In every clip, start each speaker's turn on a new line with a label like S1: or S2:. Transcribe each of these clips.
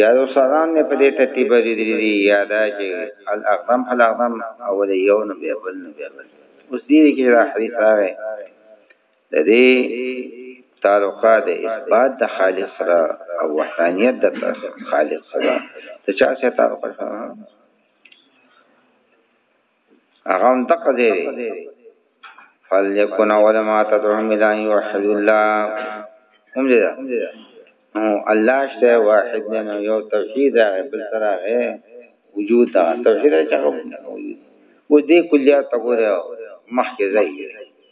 S1: یا یو سلام نه په دې ترتیب باندې دي دي یا دا چې الاقدم الاقدم او د یو نه بیا بل نه بیا بل اوس دې کې دا حدیث راغی د دې تعلقه د اثبات د خالق سره او وحدانیت د خالق سره ته چا سره تعلق سره هغه هم دقه دی فلیکن اول ما تدعو ملان یوحد الله هم دی دا نو الله شته واحد دی نو یو توحید راغی بل سره راغی وجود دا توحید راغی وجود و دې کلیات ته ګوره مخکې ځای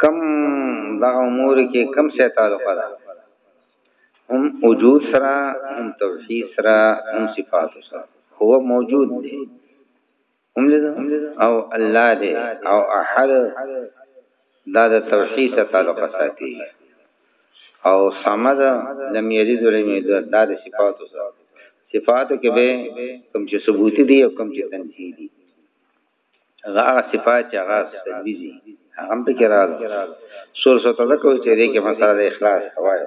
S1: کم دا امور کې کم څه تعلق ده هم وجود سره هم توحید سره هم صفات سره هو موجود دی هم دې او الله دې او احد دا د توحید سره تعلق ساتي او صمد لم یلد ولم یولد دا د صفاتو سره صفاتو کې به کوم چې ثبوتی دي او کوم چې تنفی دي هغه صفات چې هغه سلبي دي هغه به کې راځي سور سره تذکر چې دې کې مسله اخلاص وایي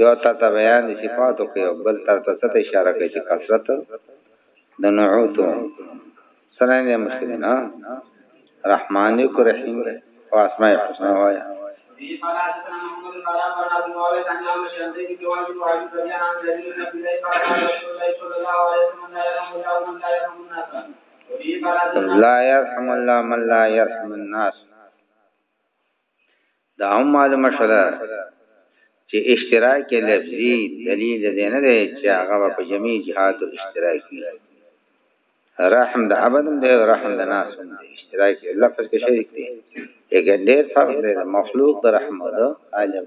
S1: یو تر ته بیان د صفاتو کوي او بل تر ته څه اشاره کوي چې کثرت د نعوتو سره نه مسلمان رحمان او رحیم او اسماء الحسنا وایا لا يرحم الله من لا يرحم الناس دا هم معلومه شوه چې اشتراک لفظي دلیل دی نه دی چې هغه په جمعي جهاد اشتراک وي رحم د عبدم دی رحم د ناس هم دی اشتراک لفظ کې شریک دی یګ ډېر فرق دی مخلوق د رحم او د عالم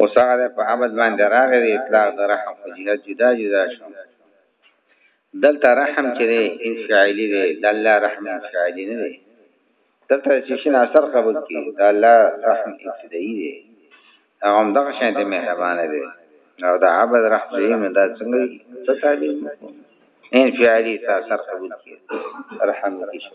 S1: وسعد په عبد باندې راغی اطلاق درحم جهاد جدا جدا شو دلته رحم چې دی انفعالي دی د الله رحم انفعالي نه دی دلته چې شنه اثر قبول کی د الله رحم ابتدایي دی هغه هم دغه شان دی مهربانه دی
S2: او د عبد رحم دی نو دا څنګه څه تعبیر انفعالي تاثر قبول کی رحم کی شو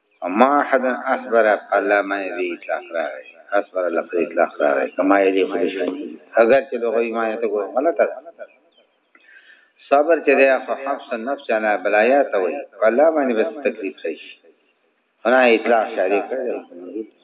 S1: وما احد
S2: اصبر الله ما يدي اطلاق راغی اصبر الله په اطلاق راغی کما يدي خو شانی اگر چې دغه ایمان ته ګور غلطه ده صبر چې ده خو حفظ النفس علی بلایات وي الله باندې بس تکلیف شي انا اطلاق شاری کړی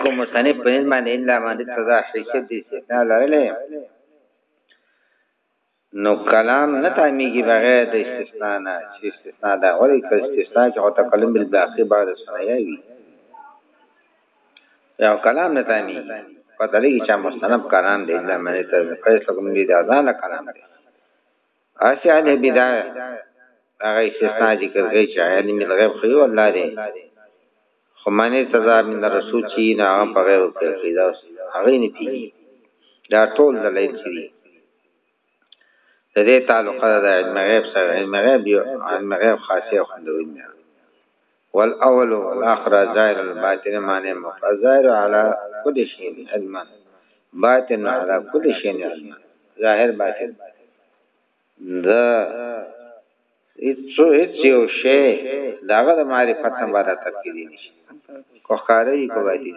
S2: کوم مصنف په ان باندې الا باندې سزا شریکت دي چې نه لرلې نو کلام نه تعمیږي بغیر د استثناء نه چې استثناء دا ولې کله استثناء کې او تکلم بالباقي بعد سنیا وي یا کلام نه تعمیږي په دلیږي چې مستنب کلام دی الا باندې ته فیصله کوم دي دا نه کلام دی اسی علی بدا هغه استثناء ذکر کوي چې عین من غیب خو یو الله دی خو معنی تضا من رسول چې نه هغه په غیب کې پیدا هغه نه پیږي دا ټول دلایل چې دي د دې تعلق د علم غیب سره علم غیب یو علم غیب خاصه خوندوي والاول والاخر ظاهر الباطن معنی مفرد ظاهر على كل شيء علما باطن على كل شيء علما ظاهر باطن دا هیڅ یو شی داغه د معرفت نه بعد ترکیدي نشي کو خاري کو
S1: باطن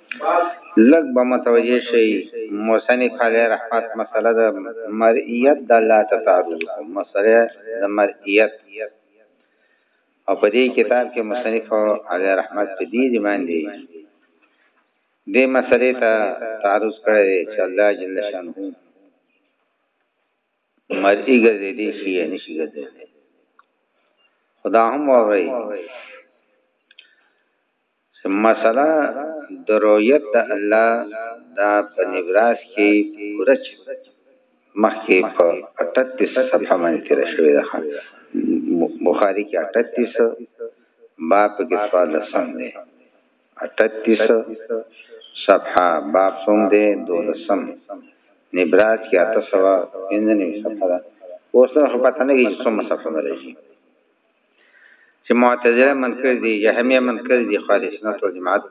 S2: لږ به متوجه شي مصنف علی رحمت مسله د مرئیت د لا تعارض کوم مسله د مرئیت او په دې کتاب کې مصنف علی رحمت په دې دی باندې دې مسلې ته تعرض کړی دی چې الله جل شانه مرئی ګرځې دي شي نه شي ګرځې خدا هم وایي چې مسئله د رؤیت د الله دا په نبراس کې پوره چې مخکې په اټتیس صفحه باندې تېره شوې ده ښه بخاري کې اټتیس باب کې سوال لسم دی اټتیس صفحه باب څوم دی دولسم نبراس کې اته سوه پنځه نوي صفحه ده اوس نو خو پته نه کېږي چې څومره صفحه به راشي چې معتزله منکر دي جهميه منکر دي خو د سنت او جماعت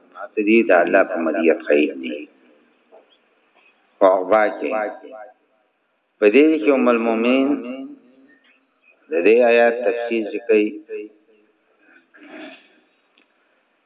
S2: دي د الله په مدیت خیر دي وعقبا کې په دې کې ام المؤمنین د دې آیات تفسیر کوي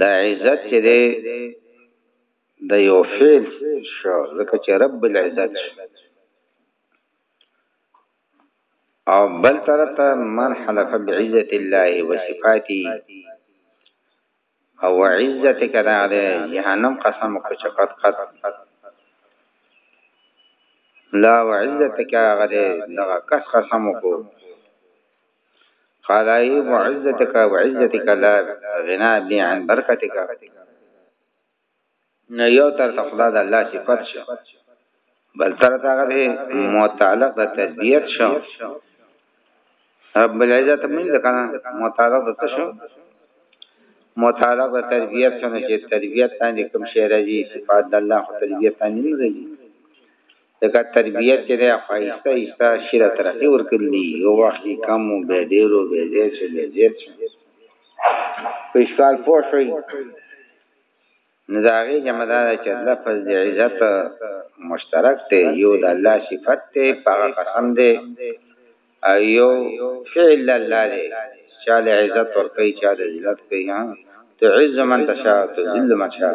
S2: دا عزت چې دی د یو فعل شو ځکه چې رب العزت شو او بل طرف ته من حلف بعزت الله وصفاته او عزت کدا ده جهنم قسم کو چقد قد لا وعزتك غده دغه قسم کو خدای معزتک و عزتک لا غنا بی عن برکتک نه یو تر تخدا د الله صفات شو بل تر هغه به متعلق د تربیت شو رب العزت من د کنه متعلق د شو متعلق د تربیت شنو چې تربیت باندې کوم شی راځي صفات د الله تربیت باندې نه راځي دغه تربیت چې دی هغه ایسته ایسته شیره ترقی ورکړي دي یو وخت یې کم و بیا ډېر و بیا زیات شو بیا زیات شو په اشکال پوه شوئ نو د هغې جمع دا ده چې لفظ د عزت مشترک دی یو د الله صفت دی په هغه قسم دی او یو فعل الله دی چا له عزت ورکوي چا د ذلت کوي تعز من تشاء تذل من تشاء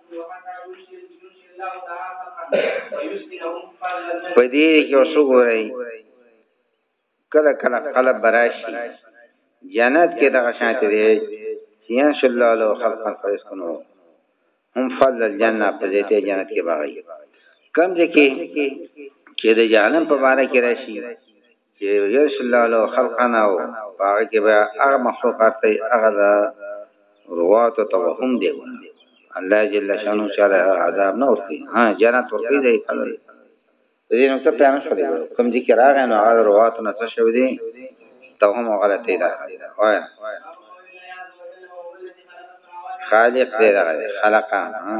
S2: په دې کې اوس وګورئ کله کله قلب براشي جنت کې دغه شانته دی سیان صلی الله علیه خلقا فیسکنو هم فضل الجنه په دې ته جنت کې باغی کم ځکه چې د جهنم په باره کې راشي چې یشلا له خلقنا او هغه کې به هغه مخلوقات ته هغه د روات او توهم دی الله جل شانو چاله عذاب نه ورکړي ها جنت ورکړي دی کله دې نو ته پیان شولې کوم دي کې راغی نو هغه روات نه څه شو دي توهم غلطي ده وای خالق دې راغی خلقا ها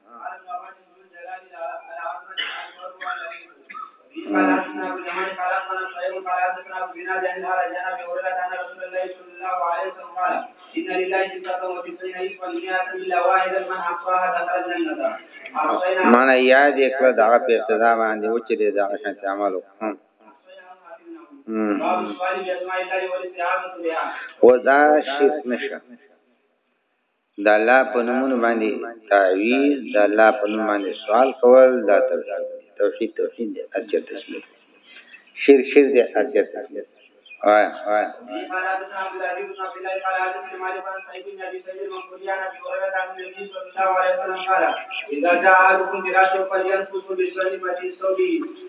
S2: مانا یاد کړ دا په ابتدا باندې و چې دا شان عمل وکړم و دا شرک نشه د الله په نومونو باندې تعویذ د الله په نوم باندې سوال کول دا توحید توحید دی اجر تشریح شیر شیر دی اجر تشریح آیا آیا
S1: اذا جاء احدكم فراشه فلينفث بسلمة صوبه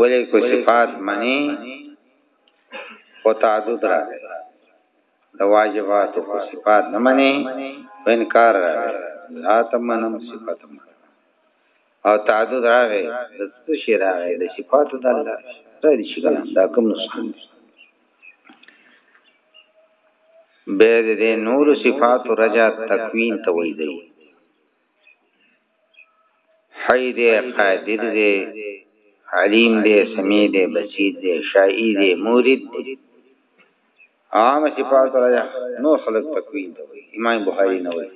S2: ولی کو صفات منی خو تعدد راغی د واجباتو کو صفات نه منی په انکار راغی ذات منم صفات منم او تعدد راغی د څه شی راغی د صفات د الله راځي چې کلام دا کوم نقصان دی به د نور صفات رجا تکوین تویدلی حی دې قادر دې علیم دې سمیع دې بصیر دې شائی دې مورید دې عام صفات راځه نو خلق تکوین ته وي امام بخاری نه وي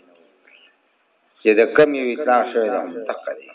S2: چې د کمی اطلاق شوی د هم
S1: تقدیر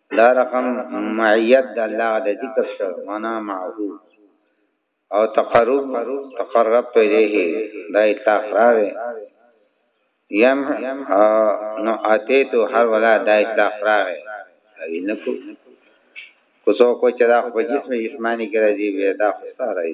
S1: دا رقم معیت د الله د ذکر سره معنا معه او تقرب تقرب ته الیه دا اطلاق راوي یم نو اتیتو هر ولا دا اطلاق راوي اوی نکو کوڅو کو چې دا په جسم جسمانی کې راځي وی دا خساره راځي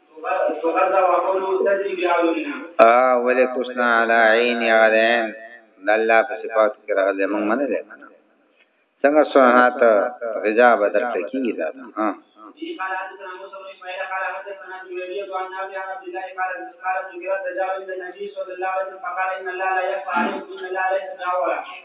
S1: اه ولې کوشنا علی عین یا غلین د الله په صفات کې راغلی موږ منه ده څنګه سنت رضا بدر ته
S2: کیږي
S1: دا ها
S2: قال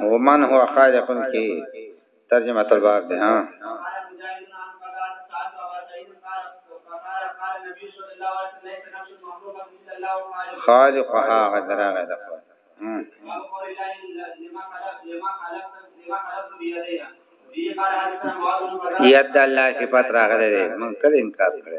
S1: ومن هو خالق کی ترجمه الباب ده ها خالقها غدرا غدا یاد الله صفات راغله موږ کله انکار کړی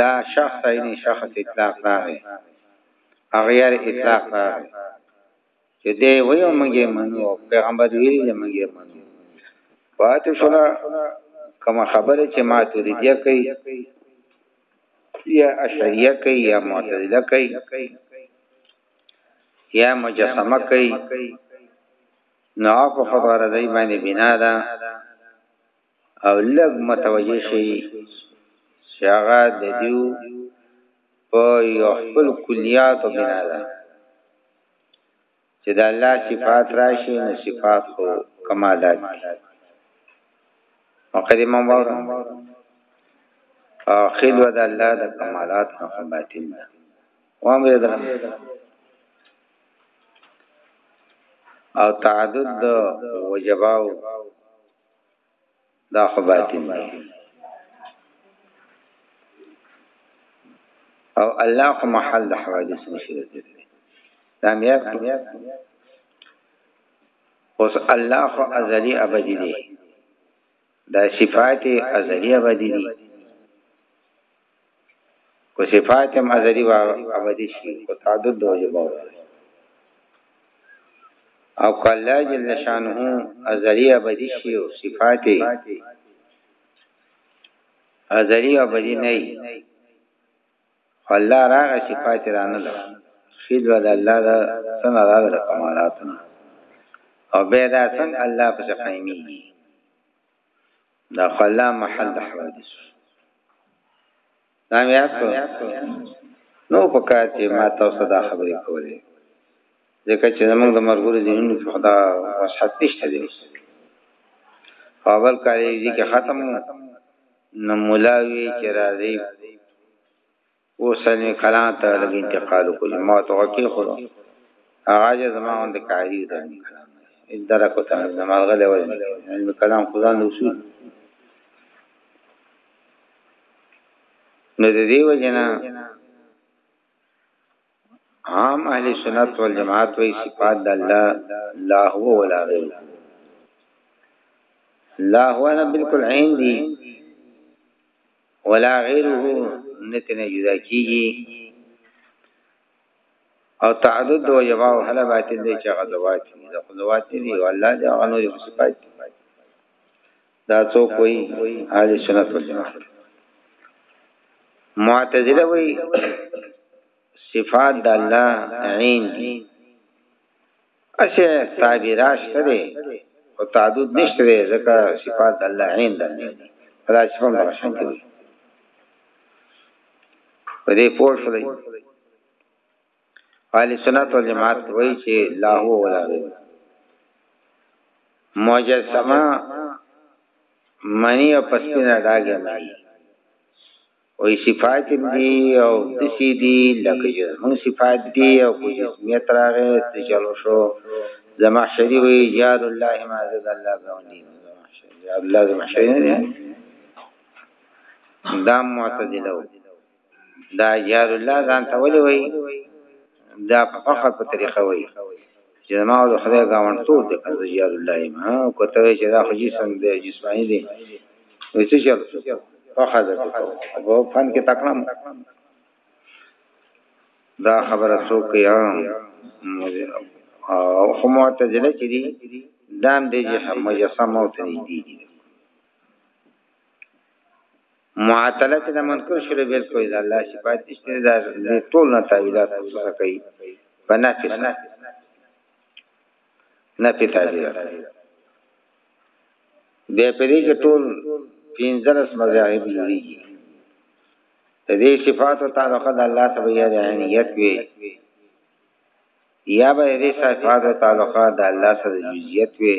S1: لا شخص
S2: عیني شخص اطلاق راغی اغیار اطلاق راغی چې دی ویو مونږه منو پیغمبر ویلي مونږه منو پاتې شو کوم خبره چې ما توریدیا کوي یا اشعریه کوي یا معتزله کوي یا مجسمه کوي نو په خبره د دې باندې بنا ده او لږ متوجه شي چې هغه د دیو په یو خپل کلیات او بنا ده چې د الله صفات راشي نو صفات خو کمالات دي مقدمه وره خیل ود الله د کمالات نه باطل ده وامر درم او تعدد د وجباو دا خباتین دی او الله خو محل د حوادث مشرک دی دا میات اوس الله خو ازلی ابدی دی دا صفات ازلی ابدی دی کو صفات هم ازلی و ابدی شي او تعدد د وجه به او کله جل شانه ازلی ابدی شي او صفات ازلی ابدی نه الله راغه صفات رانه لږ شید ول الله دا سن راغه کمالاتنا او به دا سن الله په قائمي دا خلا محل د حوادث نام یاد کو نو په کار چې ما تاسو دا خبرې کولې ځکه چې زمونږ د مرګورو ذهنونو کې خدا وسحت نشته دی په اول کالج کې ختم نو مولاوی چې راځي اوسنی کلام ته لږ انتقال وکړي ما ته وکی خو هغه چې زما غوند کاری ده ان درکو ته زما غلې وای علم کلام خدان اصول نو د دې وجنا عام اهل سنت والجماعت وی صفات د الله لا هو ولا غیر لا هو نه بالکل عین دی ولا غیره نتنه جدا کیږي او تعدد او یوا او حل باطل دی چې غزوات دي دا غزوات دي او الله دې هغه نور صفات دا څو کوئی اهل سنت والجماعت معتزله وی صفات د الله عین دي اسه تعبیراش ته دی او تعدد نشته دی ځکه صفات الله عین ده دا چې کوم درشن کوي په دې پوه شولې اهل سنت والجماعت وایي چې لا هو ولا غیر مجسمه منی او پسپینا ډاګه مانی وی صفات دی او دسی دی لکه چې هم صفات دی او کو جسمیت راغی تجلو شو زمحشری وی یاد الله ما زد الله زوندی زمحشری یاد الله زمحشری نه دا معتدله دا یاد الله ځان ته ولي وی دا په فخر په طریقه وی چې ما د خدای گاوند ټول د کنز یاد الله ما کوته چې دا خو جسم دی جسمانی دی وې څه چل په خاطر په فن کې تکړم دا خبره څوک یا او خو معتزله چې دي دام دې چې مجسمه او تنې دي معطله چې د منکر شول بالکل د الله صفات نشته دا ټول نه تعویلات څه کوي په نفي سره نفي تعبیر بیا په دې کې ټول پینځلس مذاهب جوړیږي د دې صفات او تعلق د الله سره یا د عینیت وي یا به دې صفات او تعلق د الله سره جزئیت وي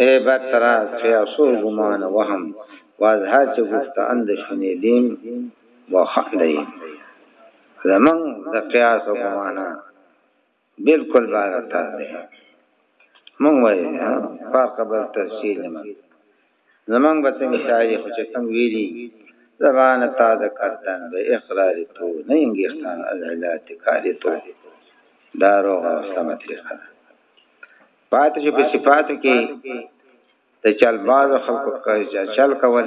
S2: اے بترا چه اصو گمان وهم وازها چه گفت اند شنیدیم و خندیم زمان د قیاس و گمانا بلکل بارتر ده من ویل فرق بل تفصیل من زمون به څنګه شاعر خو چې څنګه ویلي زبان تازه کردن به اقرار تو نه انګیختان از علات کار تو دا روغ او سمه طریقه ده پاتې شو په صفاتو کې د چلبازو خلکو کوي
S1: چې
S2: چل کول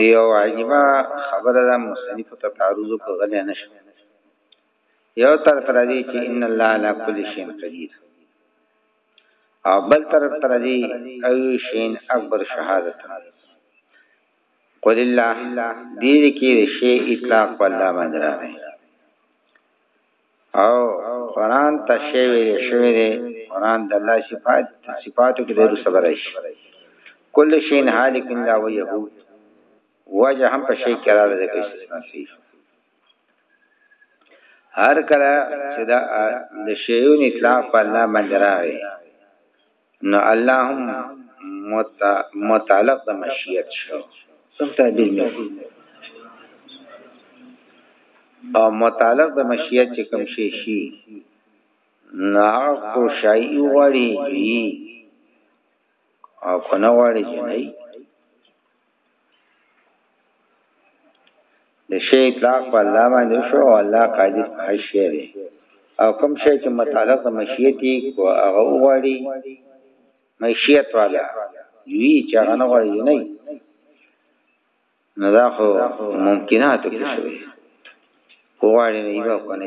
S2: یو عجیبه خبره ده مصنف ته تعرض کو غلې نشو یو تر تر دې چې ان الله علی کل شیء قدیر او بل تر تر دې او شین اکبر شهادت قل الله دې کې شی اطلاق والله باندې راغی او قران ته شی ویل شوی دی قران د الله صفات صفاتو کې ډېر صبر شي کل شی هالک الا وجهه وجه هم په شی کې راځي کې استثناء شي هر کله چې دا د شیون اطلاق په الله باندې راغی نو الله هم متعلق د مشیت شو سم تعبیر مې او متعلق د مشیت چې کوم شي شي نه کو شای غړي او کنه غړي جنې د شی اطلاق په الله باندې شو او الله قادر هر شی دی او کوم شی چې متعلق د مشیت یې کو هغه وغواړي مشیت والا یوی چې هغه نه غواړي نه نه دا خو ممکناتو کې شوی وغواړي نه یو کنه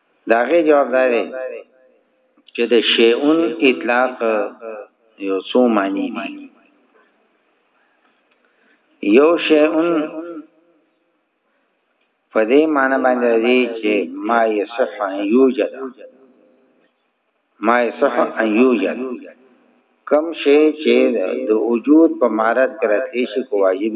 S2: داغه جواب دا دی چې د شیون اطلاق یو څو معنی دي یو شیون په دې معنی باندې راځي چې ما یصح ان یوجد ما یصح ان یوجد کم شی چې د وجود په مارت کرتلی شي کو واجب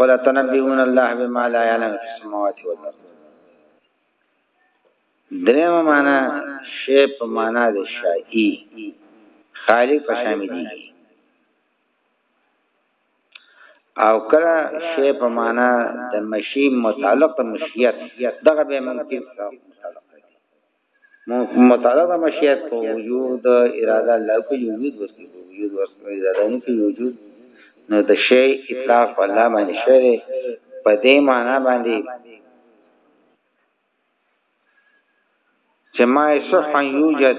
S2: ولا تنبئون الله بما لا يعلم في السماوات والارض دریم معنا شی په معنا د شایي خالق په شامل دي او کله شی په معنا د مشی متعلق مشیت دغه به ممکن مطالبه مشیت په وجود اراده الله کې وجود ورکی په وجود ورکی اراده نه کې وجود نو د شی اطلاق په الله باندې شری په دې معنا باندې چې ما صح یوجد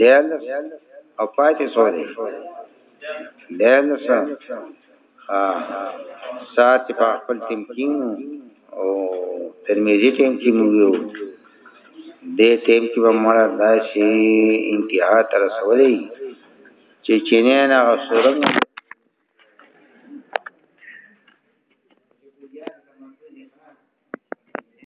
S2: دیل او پاتې سو دی دیل سا سات په خپل تیم کې او ترمذی تیم کې مو یو دې تیم کې به مړه داسي انتها تر رسولې چې چینه نه غسرم